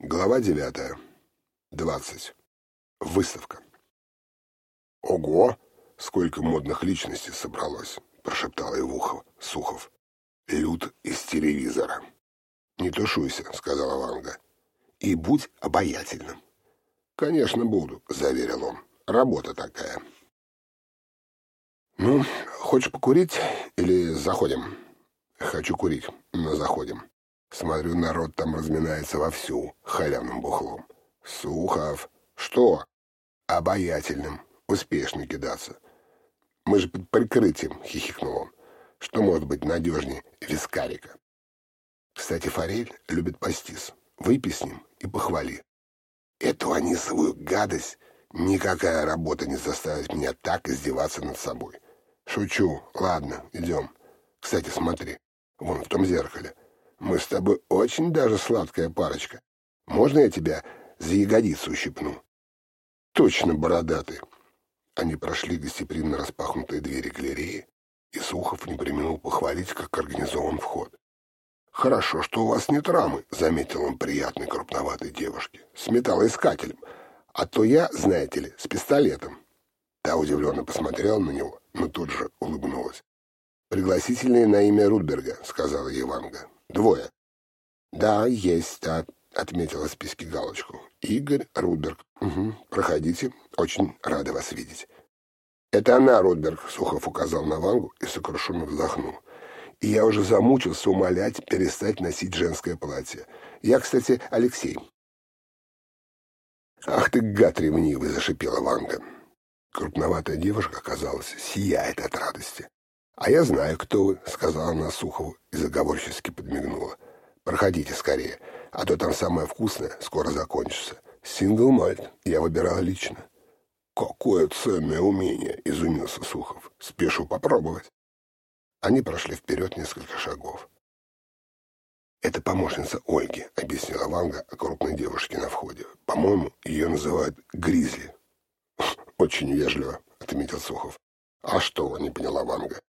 Глава девятая. Двадцать. Выставка. «Ого! Сколько модных личностей собралось!» — прошептал Ивухов, Сухов. «Люд из телевизора». «Не тушуйся», — сказала Ванга. «И будь обаятельным». «Конечно, буду», — заверил он. «Работа такая». «Ну, хочешь покурить или заходим?» «Хочу курить, но заходим». Смотрю, народ там разминается вовсю, халявным бухлом. Сухов. Что? Обаятельным. Успешно кидаться. Мы же под прикрытием, хихикнул он. Что может быть надежнее вискарика? Кстати, форель любит пастис. Выпей с ним и похвали. Эту анисовую гадость никакая работа не заставит меня так издеваться над собой. Шучу. Ладно, идем. Кстати, смотри. Вон в том зеркале. Мы с тобой очень даже сладкая парочка. Можно я тебя за ягодицу ущипну?» «Точно, бородатый!» Они прошли гостеприимно распахнутые двери галереи, и Сухов не применил похвалить, как организован вход. «Хорошо, что у вас нет рамы», — заметил он приятной крупноватой девушке, — «с металлоискателем. А то я, знаете ли, с пистолетом». Та удивленно посмотрела на него, но тут же улыбнулась. «Пригласительные на имя Рудберга», — сказала Еванга. Двое. Да, есть, да, отметила в списке галочку. Игорь Рудберг. Угу, проходите. Очень рада вас видеть. Это она, Рудберг, Сухов указал на Вангу и сокрушенно вздохнул. И я уже замучился умолять перестать носить женское платье. Я, кстати, Алексей. «Ах ты, гад ревнивый!» — зашипела Ванга. Крупноватая девушка, казалось, сияет от радости. «А я знаю, кто вы», — сказала она Сухову и заговорчески подмигнула. «Проходите скорее, а то там самое вкусное скоро закончится. Сингл мальт я выбирала лично». «Какое ценное умение!» — изумился Сухов. «Спешу попробовать». Они прошли вперед несколько шагов. «Это помощница Ольги», — объяснила Ванга о крупной девушке на входе. «По-моему, ее называют Гризли». «Очень вежливо», — отметил Сухов. «А что?» — не поняла Ванга.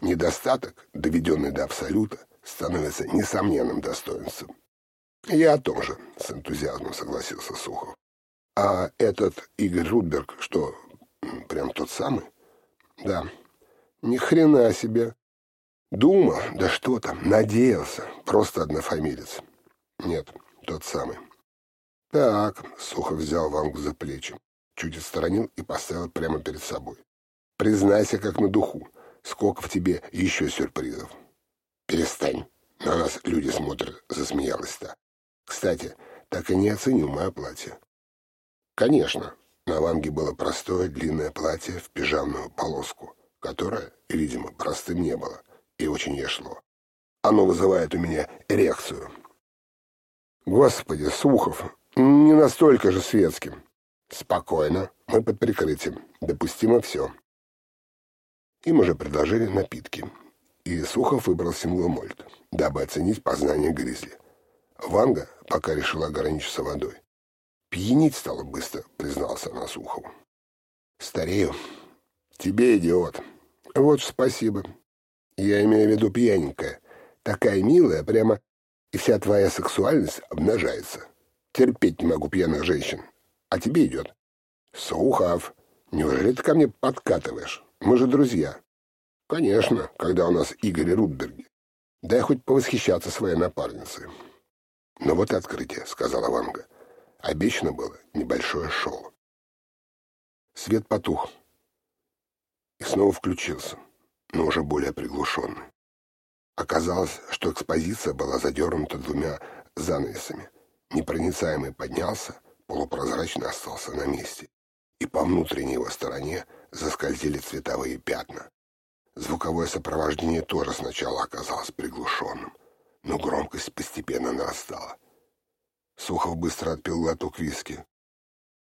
Недостаток, доведенный до абсолюта, становится несомненным достоинством. Я о том же, с энтузиазмом согласился Сухов. А этот Игорь Рудберг, что, прям тот самый? Да. Ни хрена себе. Думал, да что там, надеялся, просто однофамилец. Нет, тот самый. Так, Сухов взял Вангу за плечи, чуть отстранил и поставил прямо перед собой. Признайся, как на духу. Сколько в тебе еще сюрпризов? Перестань. На нас люди смотрят, засмеялась та. Кстати, так и не оценил мое платье. Конечно, на Ванге было простое длинное платье в пижамную полоску, которое, видимо, простым не было и очень ей шло. Оно вызывает у меня эрекцию. Господи, Сухов, не настолько же светским. Спокойно, мы под прикрытием. Допустимо все. Им уже предложили напитки, и Сухов выбрал сингломольт, дабы оценить познание гризли. Ванга пока решила ограничиться водой. «Пьянить стало быстро», — признался она Сухову. «Старею. Тебе, идиот. Вот спасибо. Я имею в виду пьяненькая. Такая милая, прямо и вся твоя сексуальность обнажается. Терпеть не могу пьяных женщин. А тебе идет. Сухов, неужели ты ко мне подкатываешь?» Мы же друзья. Конечно, когда у нас Игорь Рудберги. Дай хоть повосхищаться своей напарницей. Но вот и открытие, сказала Ванга. Обещано было небольшое шоу. Свет потух. И снова включился, но уже более приглушенный. Оказалось, что экспозиция была задернута двумя занавесами. Непроницаемый поднялся, полупрозрачно остался на месте. И по внутренней его стороне заскользили цветовые пятна. Звуковое сопровождение тоже сначала оказалось приглушенным, но громкость постепенно нарастала. Сухов быстро отпил глоток виски.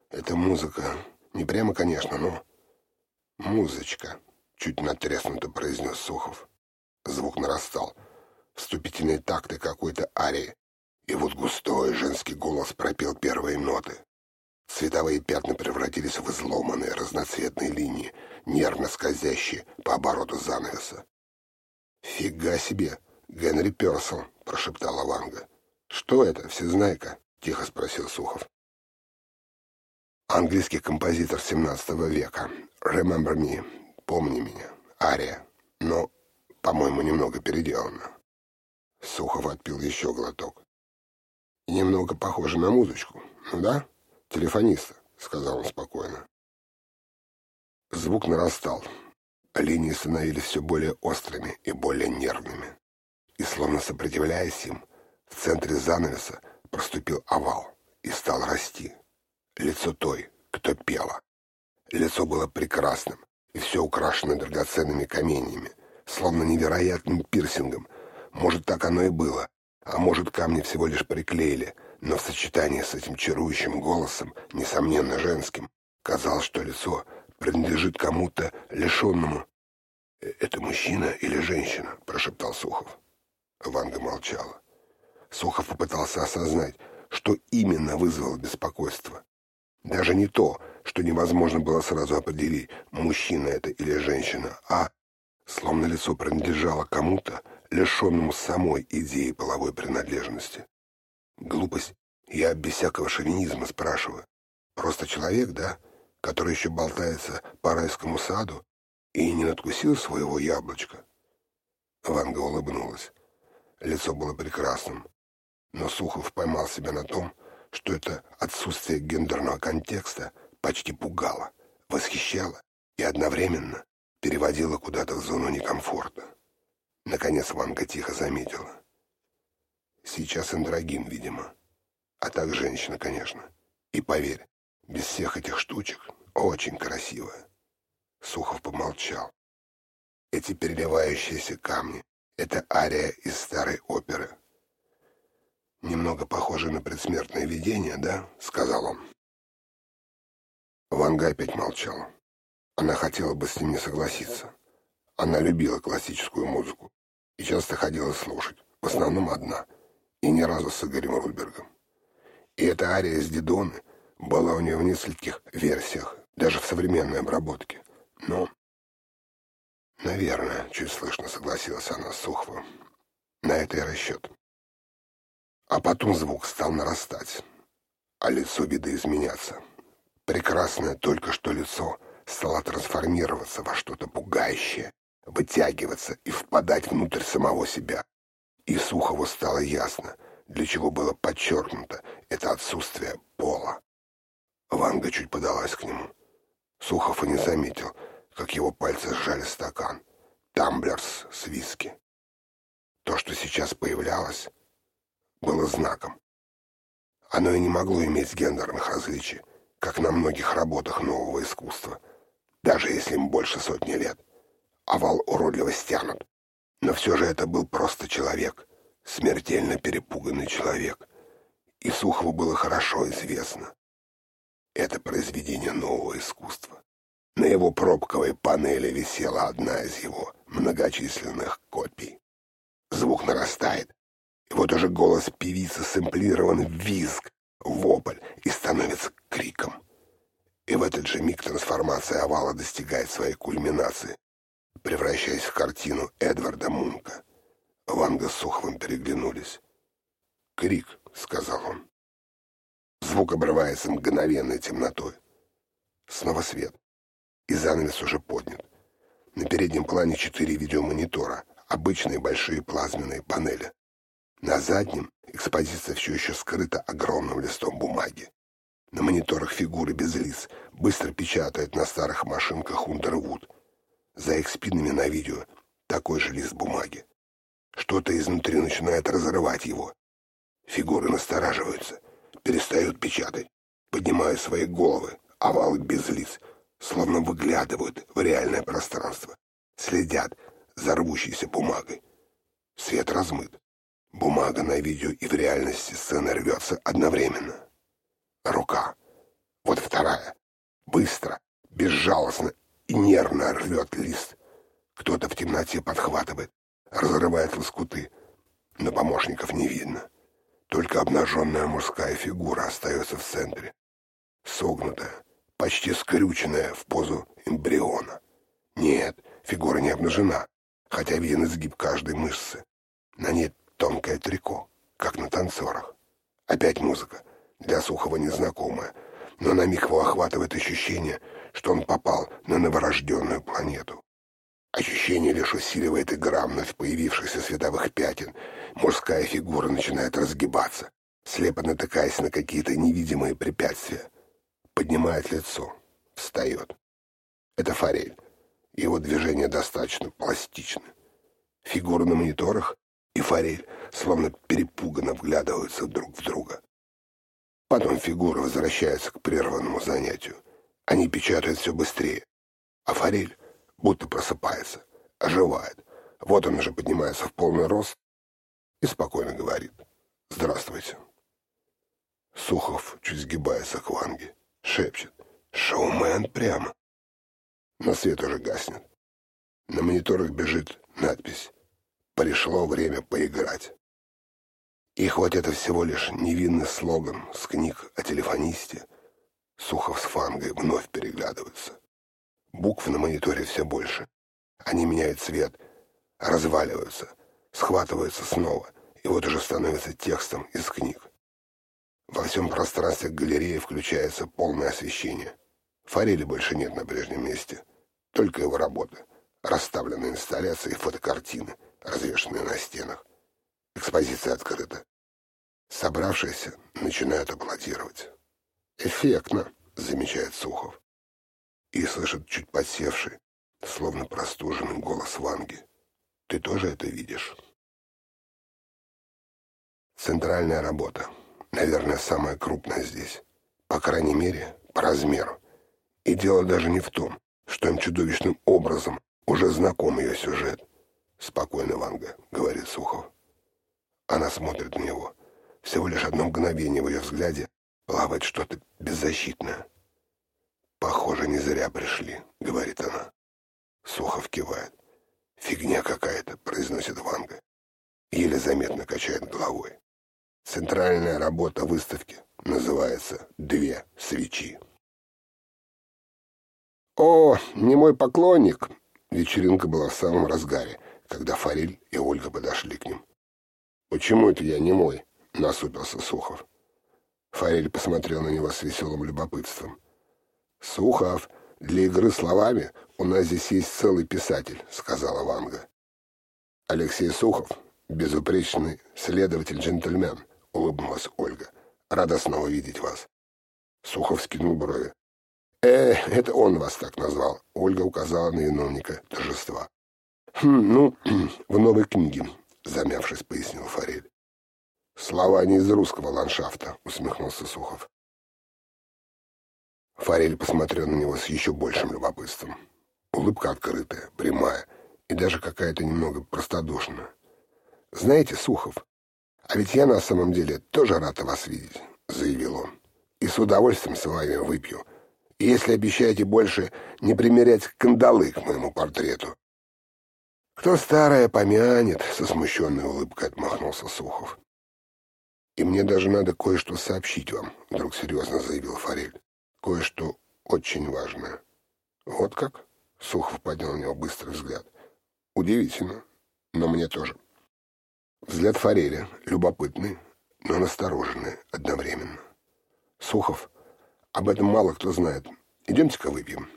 Это музыка. Не прямо, конечно, но... Музычка, чуть натреснуто произнес Сухов. Звук нарастал. Вступительные такты какой-то арии. И вот густой женский голос пропел первые ноты. Цветовые пятна превратились в изломанные разноцветные линии, нервно скользящие по обороту занавеса. «Фига себе! Генри Персел!» — прошептала Ванга. «Что это, всезнайка? тихо спросил Сухов. Английский композитор 17 века. Remember me. Помни меня. Ария. Но, по-моему, немного переделано. Сухов отпил еще глоток. Немного похоже на музычку. Ну да? Телефониста, сказал он спокойно. Звук нарастал. Линии становились все более острыми и более нервными. И, словно сопротивляясь им, в центре занавеса проступил овал и стал расти. Лицо той, кто пела. Лицо было прекрасным, и все украшено драгоценными каменьями, словно невероятным пирсингом. Может, так оно и было, а может, камни всего лишь приклеили, но в сочетании с этим чарующим голосом, несомненно женским, казалось, что лицо принадлежит кому-то лишенному. «Э, «Это мужчина или женщина?» — прошептал Сухов. Ванга молчала. Сухов попытался осознать, что именно вызвало беспокойство. Даже не то, что невозможно было сразу определить, мужчина это или женщина, а словно лицо принадлежало кому-то, лишенному самой идеи половой принадлежности. Глупость. Я без всякого шовинизма спрашиваю. Просто человек, да, который еще болтается по райскому саду и не надкусил своего яблочка? Ванга улыбнулась. Лицо было прекрасным, но Сухов поймал себя на том, что это отсутствие гендерного контекста почти пугало, восхищало и одновременно переводило куда-то в зону некомфорта. Наконец Ванга тихо заметила. Сейчас андрогин, видимо. А так женщина, конечно. И поверь, без всех этих штучек очень красивая. Сухов помолчал. Эти переливающиеся камни — это ария из старой оперы. «Немного похоже на предсмертное видение, да?» — сказал он. Ванга опять молчала. Она хотела бы с ним не согласиться. Она любила классическую музыку и часто ходила слушать, в основном одна, и ни разу с Игорем Рудбергом. И эта ария из Дидоны была у нее в нескольких версиях, даже в современной обработке. Но, наверное, чуть слышно согласилась она с Суховым. На это и расчет. А потом звук стал нарастать, а лицо видоизменяться. Прекрасное только что лицо стало трансформироваться во что-то пугающее, вытягиваться и впадать внутрь самого себя. И Сухову стало ясно, для чего было подчеркнуто это отсутствие пола. Ванга чуть подалась к нему. Сухов и не заметил, как его пальцы сжали стакан. Тамблерс с виски. То, что сейчас появлялось, было знаком. Оно и не могло иметь гендерных различий, как на многих работах нового искусства, даже если им больше сотни лет. Овал уродливо стянут. Но все же это был просто человек, смертельно перепуганный человек. И Сухову было хорошо известно. Это произведение нового искусства. На его пробковой панели висела одна из его многочисленных копий. Звук нарастает, и вот уже голос певицы сэмплирован в визг, вопль и становится криком. И в этот же миг трансформация овала достигает своей кульминации, превращаясь в картину Эдварда Мунка. Ванга с Суховым переглянулись. «Крик», — сказал он. Звук обрывается мгновенной темнотой. Снова свет. И занавес уже поднят. На переднем плане четыре видеомонитора, обычные большие плазменные панели. На заднем экспозиция все еще скрыта огромным листом бумаги. На мониторах фигуры без лиц быстро печатают на старых машинках Underwood. За их спинами на видео такой же лист бумаги. Что-то изнутри начинает разрывать его. Фигуры настораживаются, перестают печатать, поднимают свои головы, овалы без лиц, словно выглядывают в реальное пространство, следят за рвущейся бумагой. Свет размыт. Бумага на видео и в реальности сцена рвется одновременно. Рука. Вот вторая. Быстро, безжалостно и нервно рвет лист. Кто-то в темноте подхватывает, разрывает лоскуты, но помощников не видно. Только обнаженная мужская фигура остается в центре. Согнутая, почти скрюченная в позу эмбриона. Нет, фигура не обнажена, хотя виден изгиб каждой мышцы. На ней Тонкое трико, как на танцорах. Опять музыка. для Сухова незнакомое, но на миг его охватывает ощущение, что он попал на новорожденную планету. Ощущение лишь усиливает игра вновь появившихся световых пятен. Мужская фигура начинает разгибаться, слепо натыкаясь на какие-то невидимые препятствия. Поднимает лицо, встает. Это форель. Его движения достаточно пластичны. Фигуры на мониторах и форель словно перепуганно вглядываются друг в друга. Потом фигуры возвращаются к прерванному занятию. Они печатают все быстрее. А форель будто просыпается, оживает. Вот он уже поднимается в полный рост и спокойно говорит «Здравствуйте». Сухов чуть сгибается к Ванге, шепчет «Шоумен прямо». Но свет уже гаснет. На мониторах бежит надпись «Пришло время поиграть». И хоть это всего лишь невинный слоган с книг о телефонисте, Сухов с Фангой вновь переглядываются. Букв на мониторе все больше. Они меняют цвет, разваливаются, схватываются снова, и вот уже становятся текстом из книг. Во всем пространстве галереи включается полное освещение. Форели больше нет на прежнем месте. Только его работа. Расставленные инсталляции и фотокартины, развешанные на стенах. Экспозиция открыта. Собравшиеся начинают аплодировать. «Эффектно», — замечает Сухов и слышит чуть подсевший, словно простуженный голос Ванги. «Ты тоже это видишь?» Центральная работа. Наверное, самая крупная здесь. По крайней мере, по размеру. И дело даже не в том, что им чудовищным образом уже знаком ее сюжет. «Спокойно, Ванга», — говорит Сухов. Она смотрит на него. Всего лишь одно мгновение в ее взгляде плавает что-то беззащитное. «Похоже, не зря пришли», — говорит она. Сухов кивает. «Фигня какая-то», — произносит Ванга. Еле заметно качает головой. Центральная работа выставки называется «Две свечи». «О, не мой поклонник!» Вечеринка была в самом разгаре, когда Форель и Ольга подошли к ним. «Почему это я не мой?» — насупился Сухов. Форель посмотрел на него с веселым любопытством. «Сухов, для игры словами у нас здесь есть целый писатель», — сказала Ванга. «Алексей Сухов, безупречный следователь-джентльмен», — улыбнулась Ольга. «Рада снова видеть вас». Сухов скинул брови. «Э, это он вас так назвал», — Ольга указала на виновника торжества. «Хм, ну, в новой книге», — замявшись, пояснил Форель. «Слова не из русского ландшафта», — усмехнулся Сухов. Форель посмотрел на него с еще большим любопытством. Улыбка открытая, прямая и даже какая-то немного простодушная. «Знаете, Сухов, а ведь я на самом деле тоже рад вас видеть», — заявил он. «И с удовольствием с вами выпью, если обещаете больше не примерять кандалы к моему портрету». «Кто старое помянет», — со смущенной улыбкой отмахнулся Сухов. «И мне даже надо кое-что сообщить вам», — вдруг серьезно заявил Форель кое-что очень важное. Вот как? Сухов поднял на него быстрый взгляд. Удивительно, но мне тоже. Взгляд Фореля, любопытный, но настороженный одновременно. Сухов, об этом мало кто знает. Идемте-ка выпьем.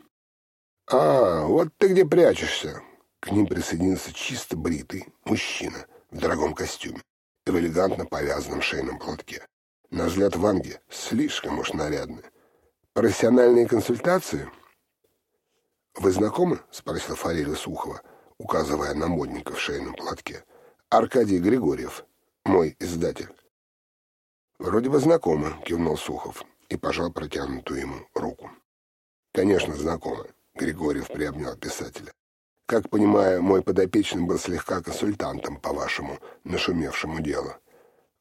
А, вот ты где прячешься. К ним присоединился чисто бритый мужчина в дорогом костюме в элегантно повязанном шейном платке. На взгляд Ванги слишком уж нарядный. Профессиональные консультации? Вы знакомы? Спросил Фариля Сухова, указывая на модника в шейном платке. Аркадий Григорьев, мой издатель. Вроде бы знакомы, кивнул Сухов и пожал протянутую ему руку. Конечно, знакомы. Григорьев приобнял писателя. Как понимаю, мой подопечный был слегка консультантом по вашему нашумевшему делу.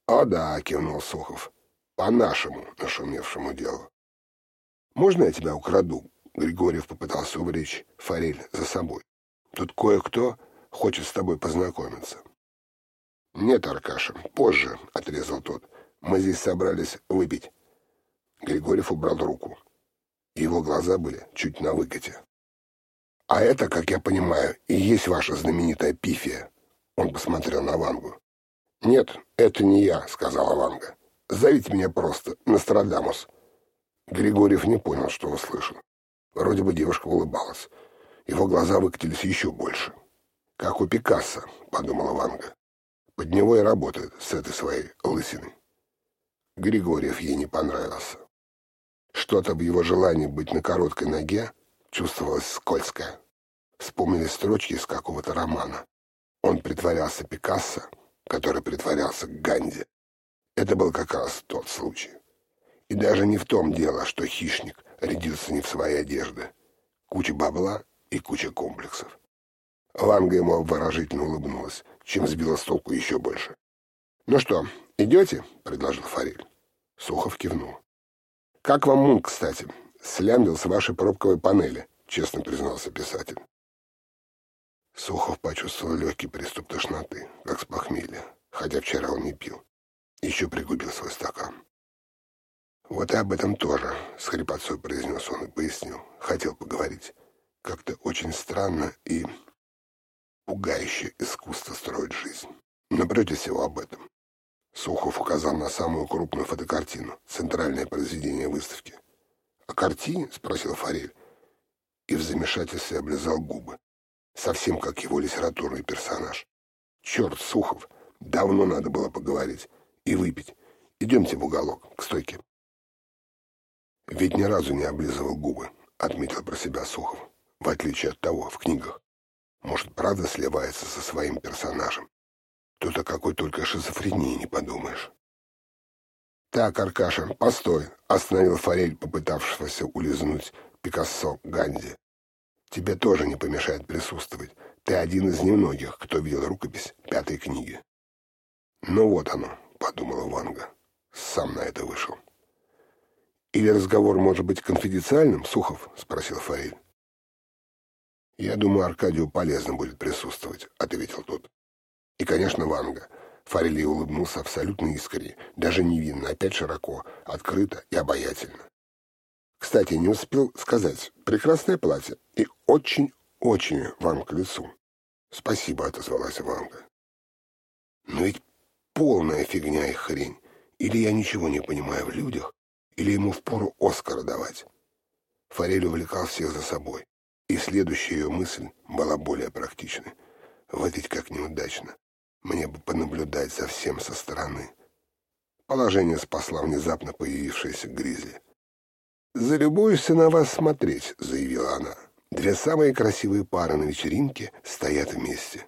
«О да», — кивнул Сухов, — «по нашему нашумевшему делу». «Можно я тебя украду?» Григорьев попытался увлечь Форель за собой. «Тут кое-кто хочет с тобой познакомиться». «Нет, Аркаша, позже», — отрезал тот. «Мы здесь собрались выпить». Григорьев убрал руку. Его глаза были чуть на выкате. «А это, как я понимаю, и есть ваша знаменитая пифия?» Он посмотрел на Вангу. «Нет, это не я», — сказала Ванга. Зовите меня просто Нострадамус». Григорьев не понял, что услышал. Вроде бы девушка улыбалась. Его глаза выкатились еще больше. «Как у Пикассо», — подумала Ванга. «Под него и работает с этой своей лысиной». Григорьев ей не понравился. Что-то в его желании быть на короткой ноге чувствовалось скользкое. Вспомнили строчки из какого-то романа. Он притворялся Пикассо, который притворялся Ганди. Это был как раз тот случай. И даже не в том дело, что хищник рядился не в своей одежды. Куча бабла и куча комплексов. Ланга ему обворожительно улыбнулась, чем сбила с толку еще больше. «Ну что, идете?» — предложил Форель. Сухов кивнул. «Как вам мунк, кстати? Слямбил с вашей пробковой панели», — честно признался писатель. Сухов почувствовал легкий приступ тошноты, как с похмелья, хотя вчера он не пил. Еще пригубил свой стакан. «Вот и об этом тоже», — с хрипотцой произнес он и пояснил. Хотел поговорить. Как-то очень странно и пугающе искусство строить жизнь. Но прежде всего об этом. Сухов указал на самую крупную фотокартину, центральное произведение выставки. «О картине?» — спросил Форель. И в замешательстве облизал губы. Совсем как его литературный персонаж. «Черт, Сухов, давно надо было поговорить и выпить. Идемте в уголок, к стойке». «Ведь ни разу не облизывал губы», — отметил про себя Сухов. «В отличие от того, в книгах. Может, правда сливается со своим персонажем. Тут о какой только шизофрении не подумаешь. «Так, Аркаша, постой!» — остановил Форель, попытавшегося улизнуть Пикассо Ганди. «Тебе тоже не помешает присутствовать. Ты один из немногих, кто видел рукопись пятой книги». «Ну вот оно», — подумала Ванга. Сам на это вышел. «Или разговор может быть конфиденциальным, Сухов?» — спросил Форель. «Я думаю, Аркадию полезно будет присутствовать», — ответил тот. И, конечно, Ванга. Фаррелли улыбнулся абсолютно искренне, даже невинно, опять широко, открыто и обаятельно. Кстати, не успел сказать. Прекрасное платье и очень-очень вам к лицу. Спасибо, отозвалась Ванга. Но ведь полная фигня и хрень. Или я ничего не понимаю в людях, или ему впору Оскара давать. Форель увлекал всех за собой, и следующая ее мысль была более практичной. Вот ведь как неудачно. Мне бы понаблюдать за всем со стороны. Положение спасла внезапно появившаяся Гризли. «Залюбуешься на вас смотреть», — заявила она. «Две самые красивые пары на вечеринке стоят вместе».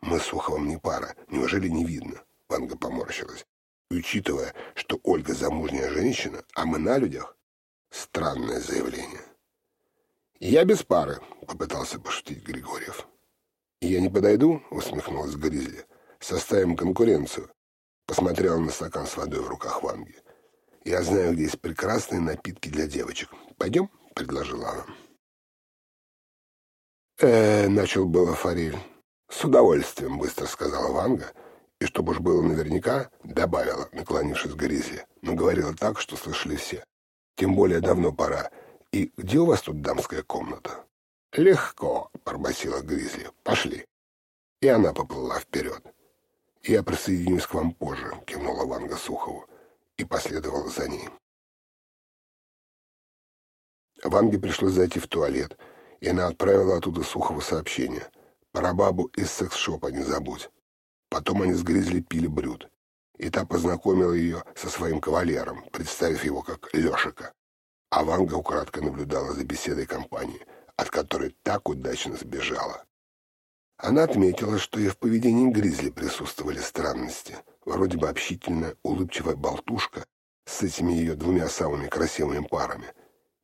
«Мы с Уховым не пара. Неужели не видно?» — Ванга поморщилась. «Учитывая, что Ольга замужняя женщина, а мы на людях...» Странное заявление. «Я без пары», — попытался пошутить Григорьев. «Я не подойду?» — усмехнулась Гризли. «Составим конкуренцию». Посмотрела на стакан с водой в руках Ванги. «Я знаю, где есть прекрасные напитки для девочек. Пойдем?» — предложила она. э начал было Форель. «С удовольствием», — быстро сказала Ванга, и, чтобы уж было наверняка, добавила, наклонившись к Гризли, но говорила так, что слышали все. «Тем более давно пора. И где у вас тут дамская комната?» «Легко», — пробасила Гризли. «Пошли». И она поплыла вперед. «Я присоединюсь к вам позже», — кивнула Ванга Сухову и последовала за ней. Ванге пришлось зайти в туалет, и она отправила оттуда Сухову сообщение. «Про бабу из секс-шопа не забудь». Потом они с Гризли пили брют, и та познакомила ее со своим кавалером, представив его как Лешика. А Ванга украдкой наблюдала за беседой компании — от которой так удачно сбежала. Она отметила, что и в поведении Гризли присутствовали странности. Вроде бы общительная, улыбчивая болтушка с этими ее двумя самыми красивыми парами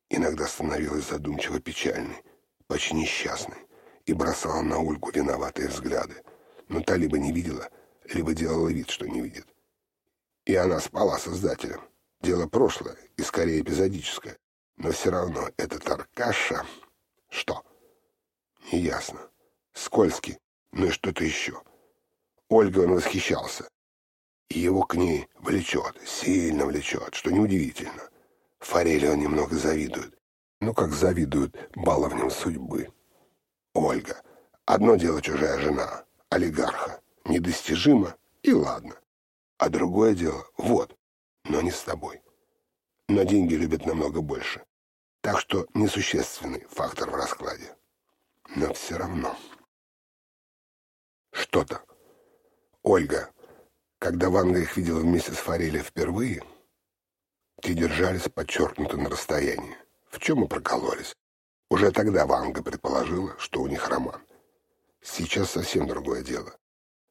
иногда становилась задумчиво печальной, почти несчастной, и бросала на Ольгу виноватые взгляды. Но та либо не видела, либо делала вид, что не видит. И она спала создателем. Дело прошлое и скорее эпизодическое. Но все равно этот Аркаша... Что? Неясно. Скользкий, ну и что-то еще. Ольга он восхищался. И его к ней влечет, сильно влечет, что неудивительно. Форели он немного завидует. Ну, как завидуют баловням судьбы. Ольга. Одно дело чужая жена, олигарха. Недостижимо, и ладно. А другое дело, вот, но не с тобой. Но деньги любят намного больше. Так что несущественный фактор в раскладе. Но все равно. Что-то. Ольга, когда Ванга их видела вместе с Форелей впервые, те держались подчеркнуто на расстоянии. В чем мы прокололись? Уже тогда Ванга предположила, что у них роман. Сейчас совсем другое дело.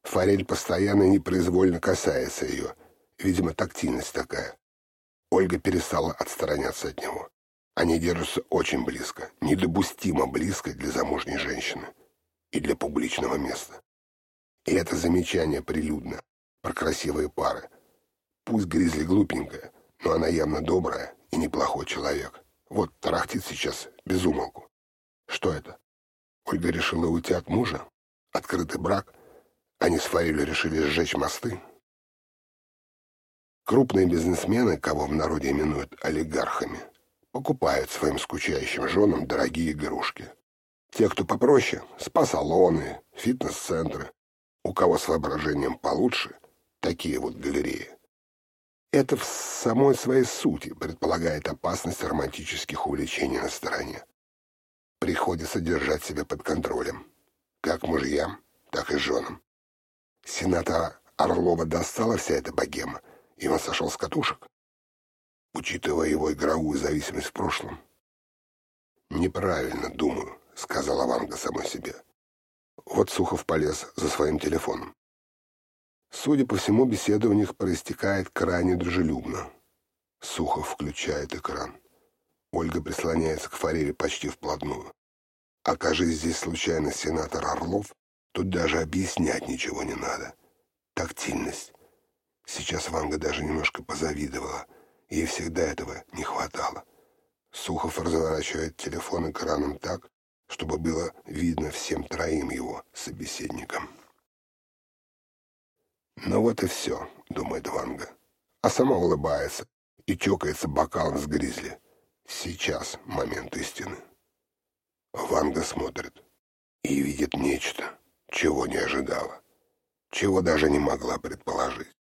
Форель постоянно и непроизвольно касается ее. Видимо, тактильность такая. Ольга перестала отстраняться от него. Они держатся очень близко, недопустимо близко для замужней женщины и для публичного места. И это замечание прилюдно про красивые пары. Пусть Гризли глупенькая, но она явно добрая и неплохой человек. Вот тарахтит сейчас без. Что это? Ольга решила уйти от мужа? Открытый брак? Они с Фарилью решили сжечь мосты? Крупные бизнесмены, кого в народе именуют олигархами, покупают своим скучающим женам дорогие игрушки. Те, кто попроще, спа-салоны, фитнес-центры. У кого с воображением получше, такие вот галереи. Это в самой своей сути предполагает опасность романтических увлечений на стороне. Приходится держать себя под контролем, как мужьям, так и женам. Сенатора Орлова достала вся эта богема, и он сошел с катушек, учитывая его игровую зависимость в прошлом. «Неправильно, думаю», — сказала Ванга самой себе. Вот Сухов полез за своим телефоном. Судя по всему, беседа у них проистекает крайне дружелюбно. Сухов включает экран. Ольга прислоняется к форели почти вплотную. Окажись здесь случайно сенатор Орлов, тут даже объяснять ничего не надо. Тактильность. Сейчас Ванга даже немножко позавидовала. Ей всегда этого не хватало. Сухов разворачивает телефон экраном так, чтобы было видно всем троим его собеседникам. «Ну вот и все», — думает Ванга. А сама улыбается и чокается бокалом с гризли. Сейчас момент истины. Ванга смотрит и видит нечто, чего не ожидала, чего даже не могла предположить.